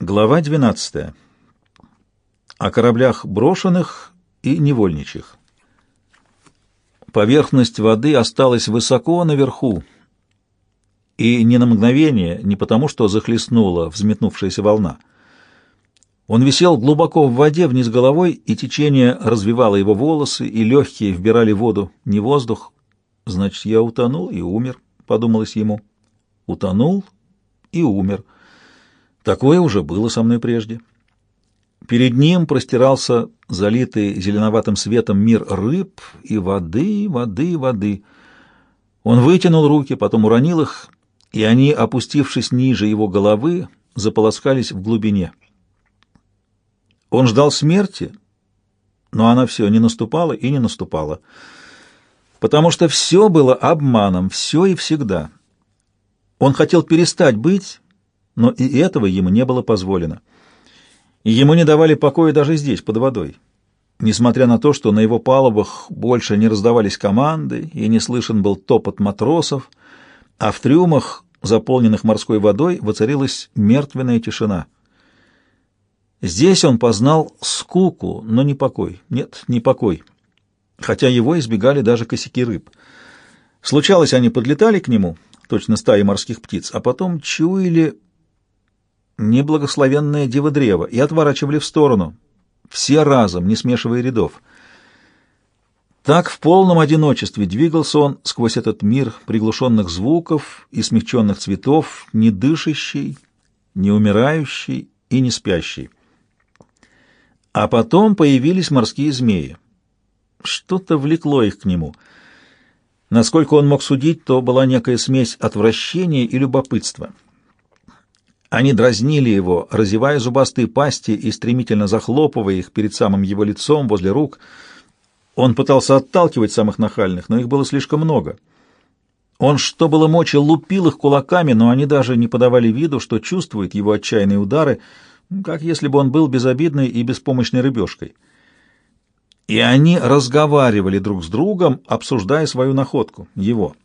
Глава 12. О кораблях брошенных и невольничьих. Поверхность воды осталась высоко наверху, и не на мгновение, не потому что захлестнула взметнувшаяся волна. Он висел глубоко в воде вниз головой, и течение развивало его волосы, и легкие вбирали воду, не воздух. «Значит, я утонул и умер», — подумалось ему. «Утонул и умер». Такое уже было со мной прежде. Перед ним простирался залитый зеленоватым светом мир рыб и воды, воды, воды. Он вытянул руки, потом уронил их, и они, опустившись ниже его головы, заполоскались в глубине. Он ждал смерти, но она все не наступала и не наступала, потому что все было обманом, все и всегда. Он хотел перестать быть, но и этого ему не было позволено. И ему не давали покоя даже здесь, под водой. Несмотря на то, что на его палубах больше не раздавались команды и не слышен был топот матросов, а в трюмах, заполненных морской водой, воцарилась мертвенная тишина. Здесь он познал скуку, но не покой. Нет, не покой. Хотя его избегали даже косяки рыб. Случалось, они подлетали к нему, точно стаи морских птиц, а потом чуяли неблагословенное древо и отворачивали в сторону, все разом, не смешивая рядов. Так в полном одиночестве двигался он сквозь этот мир приглушенных звуков и смягченных цветов, не дышащий, не умирающий и не спящий. А потом появились морские змеи. Что-то влекло их к нему. Насколько он мог судить, то была некая смесь отвращения и любопытства — они дразнили его, разевая зубастые пасти и стремительно захлопывая их перед самым его лицом, возле рук. Он пытался отталкивать самых нахальных, но их было слишком много. Он, что было мочи, лупил их кулаками, но они даже не подавали виду, что чувствуют его отчаянные удары, как если бы он был безобидной и беспомощной рыбешкой. И они разговаривали друг с другом, обсуждая свою находку, его.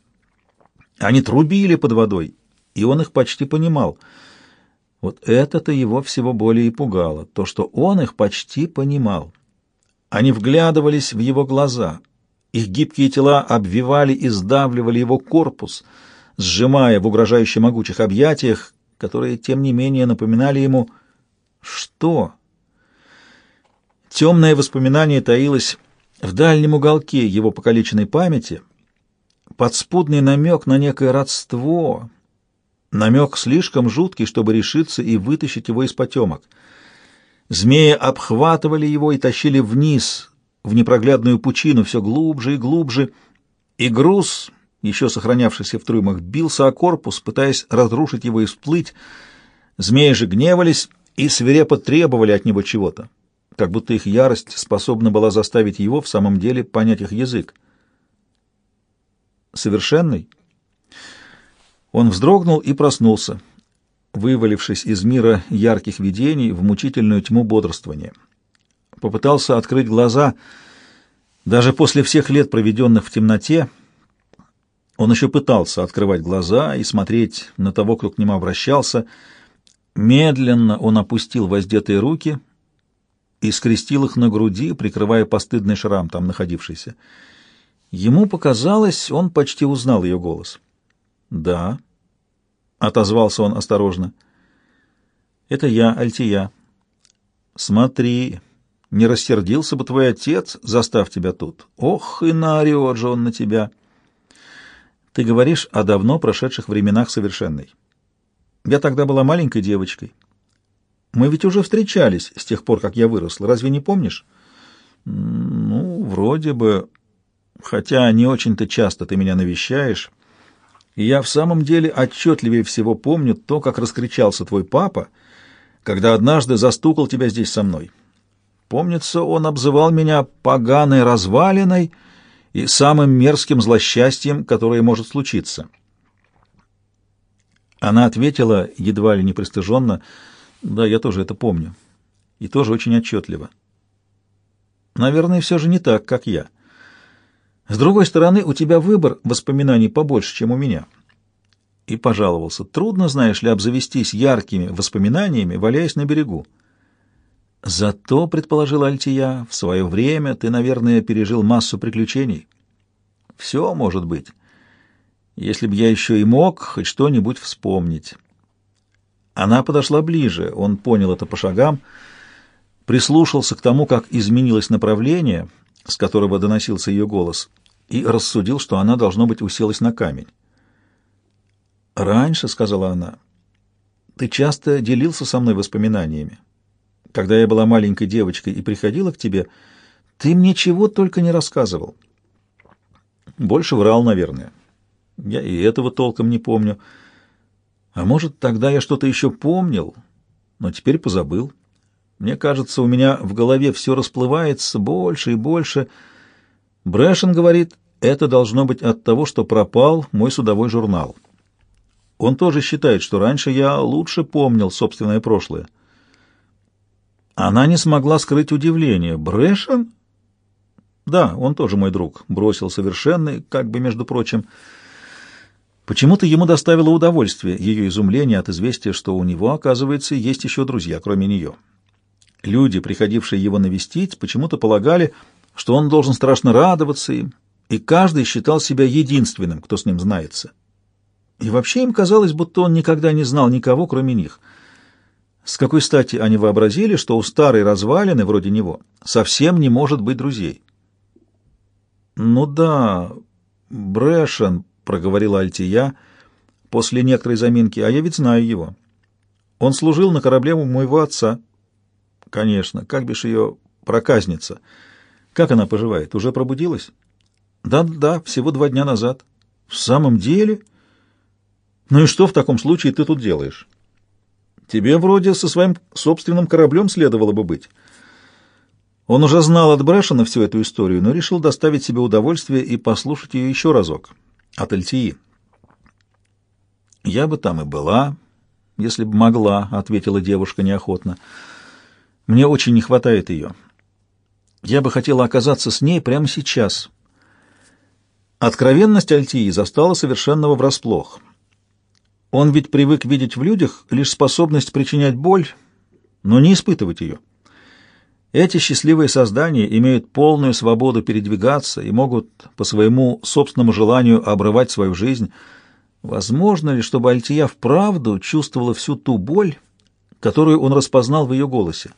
Они трубили под водой, и он их почти понимал — вот это-то его всего более и пугало, то, что он их почти понимал. Они вглядывались в его глаза, их гибкие тела обвивали и сдавливали его корпус, сжимая в угрожающе могучих объятиях, которые, тем не менее, напоминали ему «Что?». Темное воспоминание таилось в дальнем уголке его покалеченной памяти, подспудный намек на некое родство, Намек слишком жуткий, чтобы решиться и вытащить его из потемок. Змеи обхватывали его и тащили вниз, в непроглядную пучину, все глубже и глубже, и груз, еще сохранявшийся в трюмах, бился о корпус, пытаясь разрушить его и всплыть. Змеи же гневались и свирепо требовали от него чего-то, как будто их ярость способна была заставить его в самом деле понять их язык. «Совершенный?» Он вздрогнул и проснулся, вывалившись из мира ярких видений в мучительную тьму бодрствования. Попытался открыть глаза. Даже после всех лет, проведенных в темноте, он еще пытался открывать глаза и смотреть на того, кто к нему обращался. Медленно он опустил воздетые руки и скрестил их на груди, прикрывая постыдный шрам, там находившийся. Ему показалось, он почти узнал ее голос. «Да», — отозвался он осторожно. «Это я, Альтия. Смотри, не рассердился бы твой отец, застав тебя тут. Ох, и наорет же он на тебя!» «Ты говоришь о давно прошедших временах совершенной. Я тогда была маленькой девочкой. Мы ведь уже встречались с тех пор, как я выросла. Разве не помнишь?» «Ну, вроде бы. Хотя не очень-то часто ты меня навещаешь» и я в самом деле отчетливее всего помню то, как раскричался твой папа, когда однажды застукал тебя здесь со мной. Помнится, он обзывал меня поганой развалиной и самым мерзким злосчастьем, которое может случиться. Она ответила, едва ли не пристыженно, «Да, я тоже это помню. И тоже очень отчетливо. Наверное, все же не так, как я». С другой стороны, у тебя выбор воспоминаний побольше, чем у меня. и пожаловался. Трудно, знаешь ли, обзавестись яркими воспоминаниями, валяясь на берегу. Зато, предположила Альтия, в свое время ты, наверное, пережил массу приключений. Все может быть. Если бы я еще и мог хоть что-нибудь вспомнить. Она подошла ближе, он понял это по шагам, прислушался к тому, как изменилось направление, с которого доносился ее голос, и рассудил, что она, должно быть, уселась на камень. «Раньше, — сказала она, — ты часто делился со мной воспоминаниями. Когда я была маленькой девочкой и приходила к тебе, ты мне чего только не рассказывал. Больше врал, наверное. Я и этого толком не помню. А может, тогда я что-то еще помнил, но теперь позабыл. Мне кажется, у меня в голове все расплывается больше и больше. Брэшен говорит, это должно быть от того, что пропал мой судовой журнал. Он тоже считает, что раньше я лучше помнил собственное прошлое. Она не смогла скрыть удивление. «Брэшен?» «Да, он тоже мой друг», — бросил совершенный, как бы, между прочим. Почему-то ему доставило удовольствие ее изумление от известия, что у него, оказывается, есть еще друзья, кроме нее. Люди, приходившие его навестить, почему-то полагали, что он должен страшно радоваться им, и каждый считал себя единственным, кто с ним знается. И вообще им казалось, будто он никогда не знал никого, кроме них. С какой стати они вообразили, что у старой развалины, вроде него, совсем не может быть друзей? «Ну да, Брэшен», — проговорила Альтия после некоторой заминки, — «а я ведь знаю его. Он служил на корабле у моего отца». «Конечно, как бишь ее проказница. Как она поживает? Уже пробудилась?» «Да-да, всего два дня назад». «В самом деле?» «Ну и что в таком случае ты тут делаешь?» «Тебе вроде со своим собственным кораблем следовало бы быть». Он уже знал от Брэшена всю эту историю, но решил доставить себе удовольствие и послушать ее еще разок от Альтии. «Я бы там и была, если бы могла», — ответила девушка неохотно. «Мне очень не хватает ее. Я бы хотела оказаться с ней прямо сейчас». Откровенность Альтии застала совершенного врасплох. Он ведь привык видеть в людях лишь способность причинять боль, но не испытывать ее. Эти счастливые создания имеют полную свободу передвигаться и могут по своему собственному желанию обрывать свою жизнь. Возможно ли, чтобы Альтия вправду чувствовала всю ту боль, которую он распознал в ее голосе?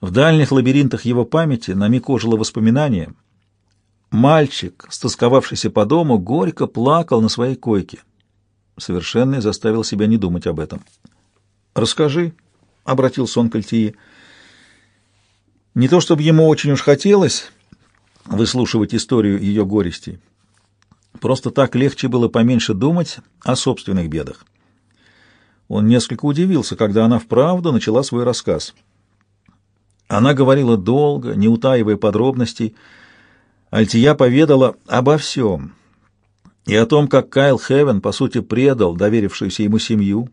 В дальних лабиринтах его памяти на миг ожило воспоминание. Мальчик, стосковавшийся по дому, горько плакал на своей койке. Совершенный заставил себя не думать об этом. «Расскажи», — обратился он к Альтии, — не то чтобы ему очень уж хотелось выслушивать историю ее горестей. Просто так легче было поменьше думать о собственных бедах. Он несколько удивился, когда она вправду начала свой рассказ. Она говорила долго, не утаивая подробностей. Альтия поведала обо всем. И о том, как Кайл Хевен, по сути, предал доверившуюся ему семью,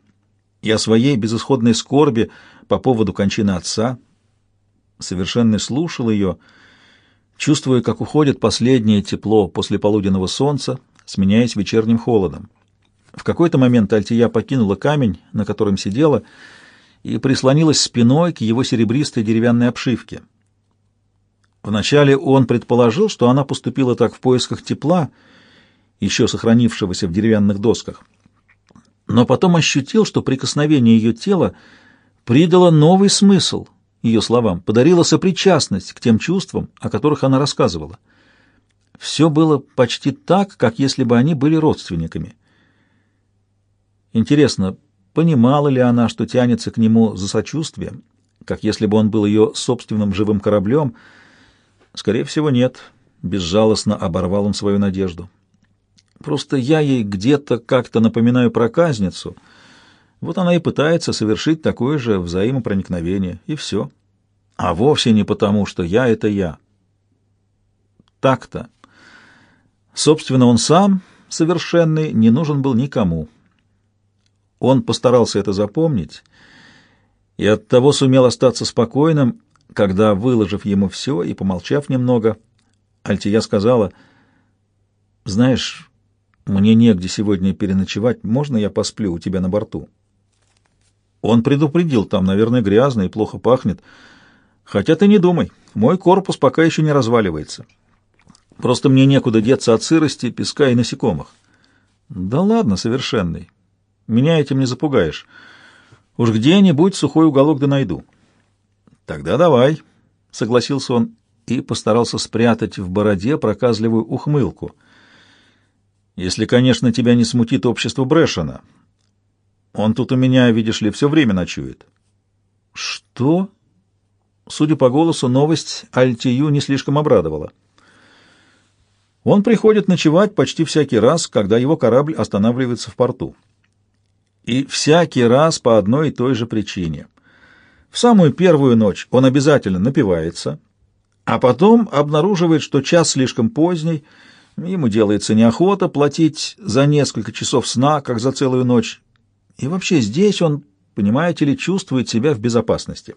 и о своей безысходной скорби по поводу кончины отца — совершенно слушал ее, чувствуя, как уходит последнее тепло после полуденного солнца, сменяясь вечерним холодом. В какой-то момент Альтия покинула камень, на котором сидела, и прислонилась спиной к его серебристой деревянной обшивке. Вначале он предположил, что она поступила так в поисках тепла, еще сохранившегося в деревянных досках. Но потом ощутил, что прикосновение ее тела придало новый смысл — ее словам, подарила сопричастность к тем чувствам, о которых она рассказывала. Все было почти так, как если бы они были родственниками. Интересно, понимала ли она, что тянется к нему за сочувствием, как если бы он был ее собственным живым кораблем? Скорее всего, нет. Безжалостно оборвал он свою надежду. Просто я ей где-то как-то напоминаю проказницу — вот она и пытается совершить такое же взаимопроникновение, и все. А вовсе не потому, что я — это я. Так-то. Собственно, он сам, совершенный, не нужен был никому. Он постарался это запомнить и оттого сумел остаться спокойным, когда, выложив ему все и помолчав немного, Альтия сказала, «Знаешь, Мне негде сегодня переночевать. Можно я посплю у тебя на борту? Он предупредил, там, наверное, грязно и плохо пахнет. Хотя ты не думай, мой корпус пока еще не разваливается. Просто мне некуда деться от сырости, песка и насекомых. Да ладно, совершенный. Меня этим не запугаешь. Уж где-нибудь сухой уголок да найду. Тогда давай, — согласился он и постарался спрятать в бороде проказливую ухмылку. Если, конечно, тебя не смутит общество Брэшена. Он тут у меня, видишь ли, все время ночует. Что? Судя по голосу, новость Альтию не слишком обрадовала. Он приходит ночевать почти всякий раз, когда его корабль останавливается в порту. И всякий раз по одной и той же причине. В самую первую ночь он обязательно напивается, а потом обнаруживает, что час слишком поздний, ему делается неохота платить за несколько часов сна, как за целую ночь. И вообще здесь он, понимаете ли, чувствует себя в безопасности.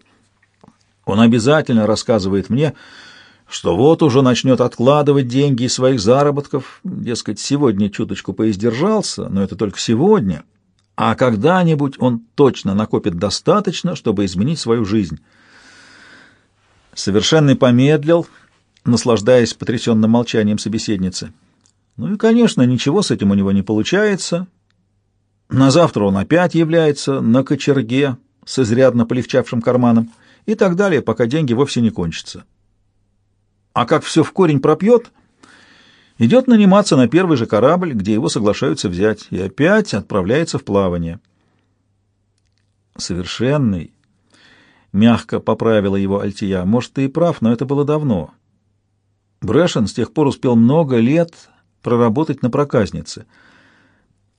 Он обязательно рассказывает мне, что вот уже начнет откладывать деньги из своих заработков, дескать, сегодня чуточку поиздержался, но это только сегодня, а когда-нибудь он точно накопит достаточно, чтобы изменить свою жизнь. Совершенный помедлил, наслаждаясь потрясенным молчанием собеседницы. Ну и, конечно, ничего с этим у него не получается. На завтра он опять является на кочерге с изрядно полегчавшим карманом и так далее, пока деньги вовсе не кончатся а как все в корень пропьет, идет наниматься на первый же корабль, где его соглашаются взять, и опять отправляется в плавание. Совершенный, мягко поправила его Альтия, может, ты и прав, но это было давно. Брэшен с тех пор успел много лет проработать на проказнице.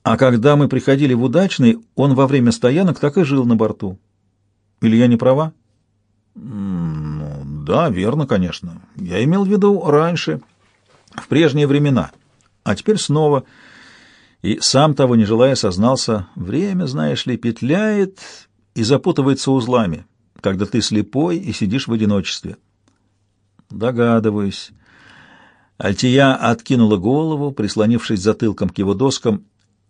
А когда мы приходили в удачный, он во время стоянок так и жил на борту. Или я не права? Да, верно, конечно. Я имел в виду раньше, в прежние времена. А теперь снова. И сам того не желая сознался, время, знаешь ли, петляет и запутывается узлами, когда ты слепой и сидишь в одиночестве. Догадываюсь. Альтия откинула голову, прислонившись затылком к его доскам,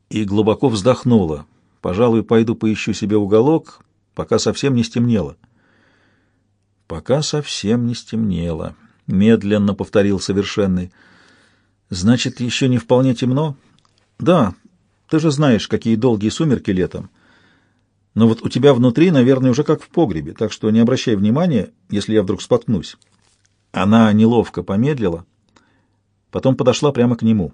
и глубоко вздохнула. Пожалуй, пойду поищу себе уголок, пока совсем не стемнело. Пока совсем не стемнело, медленно повторил совершенный. Значит, еще не вполне темно? Да, ты же знаешь, какие долгие сумерки летом. Но вот у тебя внутри, наверное, уже как в погребе, так что не обращай внимания, если я вдруг споткнусь. Она неловко помедлила, потом подошла прямо к нему.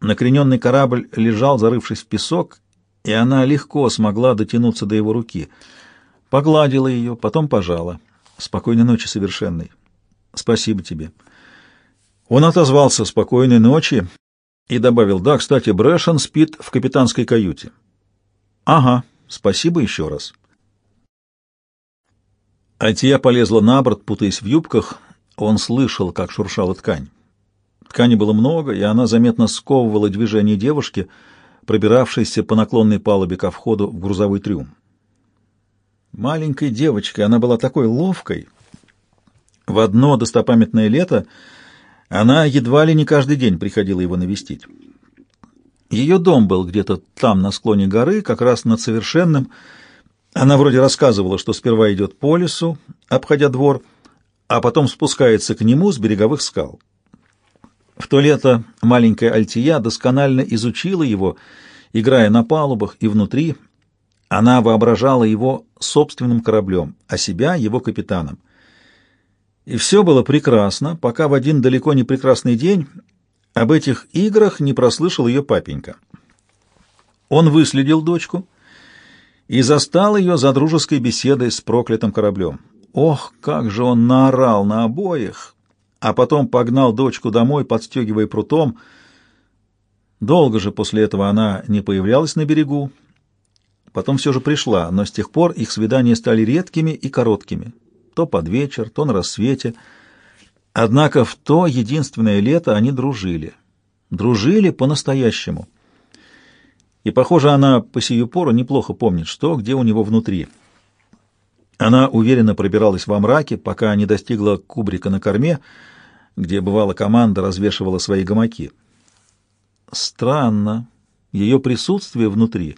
Накрененный корабль лежал, зарывшись в песок, и она легко смогла дотянуться до его руки. Погладила ее, потом пожала. Спокойной ночи, совершенный. Спасибо тебе. Он отозвался спокойной ночи и добавил, да, кстати, Брэшен спит в капитанской каюте. Ага, спасибо еще раз. Альтия полезла на борт, путаясь в юбках. Он слышал, как шуршала ткань. Ткани было много, и она заметно сковывала движение девушки, пробиравшейся по наклонной палубе ко входу в грузовой трюм. Маленькой девочкой она была такой ловкой. В одно достопамятное лето она едва ли не каждый день приходила его навестить. Ее дом был где-то там, на склоне горы, как раз над совершенным. Она вроде рассказывала, что сперва идет по лесу, обходя двор, а потом спускается к нему с береговых скал. В то лето маленькая Альтия досконально изучила его, играя на палубах и внутри, она воображала его собственным кораблем, а себя его капитаном. И все было прекрасно, пока в один далеко не прекрасный день об этих играх не прослышал ее папенька. Он выследил дочку и застал ее за дружеской беседой с проклятым кораблем. Ох, как же он наорал на обоих, а потом погнал дочку домой, подстегивая прутом. Долго же после этого она не появлялась на берегу, Потом все же пришла, но с тех пор их свидания стали редкими и короткими. То под вечер, то на рассвете. Однако в то единственное лето они дружили. Дружили по-настоящему. И, похоже, она по сию пору неплохо помнит, что где у него внутри. Она уверенно пробиралась во мраке, пока не достигла кубрика на корме, где бывала команда развешивала свои гамаки. Странно. Ее присутствие внутри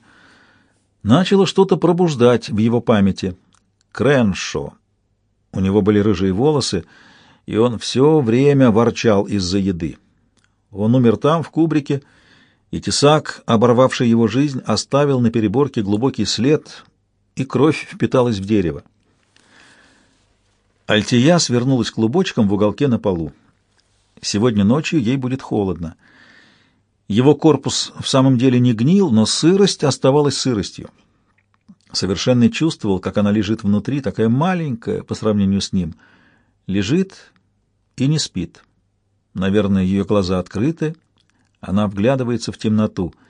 начало что-то пробуждать в его памяти. Креншо. У него были рыжие волосы, и он все время ворчал из-за еды. Он умер там, в кубрике, и тесак, оборвавший его жизнь, оставил на переборке глубокий след, и кровь впиталась в дерево. Альтия свернулась клубочком в уголке на полу. Сегодня ночью ей будет холодно. Его корпус в самом деле не гнил, но сырость оставалась сыростью. Совершенно чувствовал, как она лежит внутри, такая маленькая по сравнению с ним. Лежит и не спит. Наверное, ее глаза открыты, она вглядывается в темноту —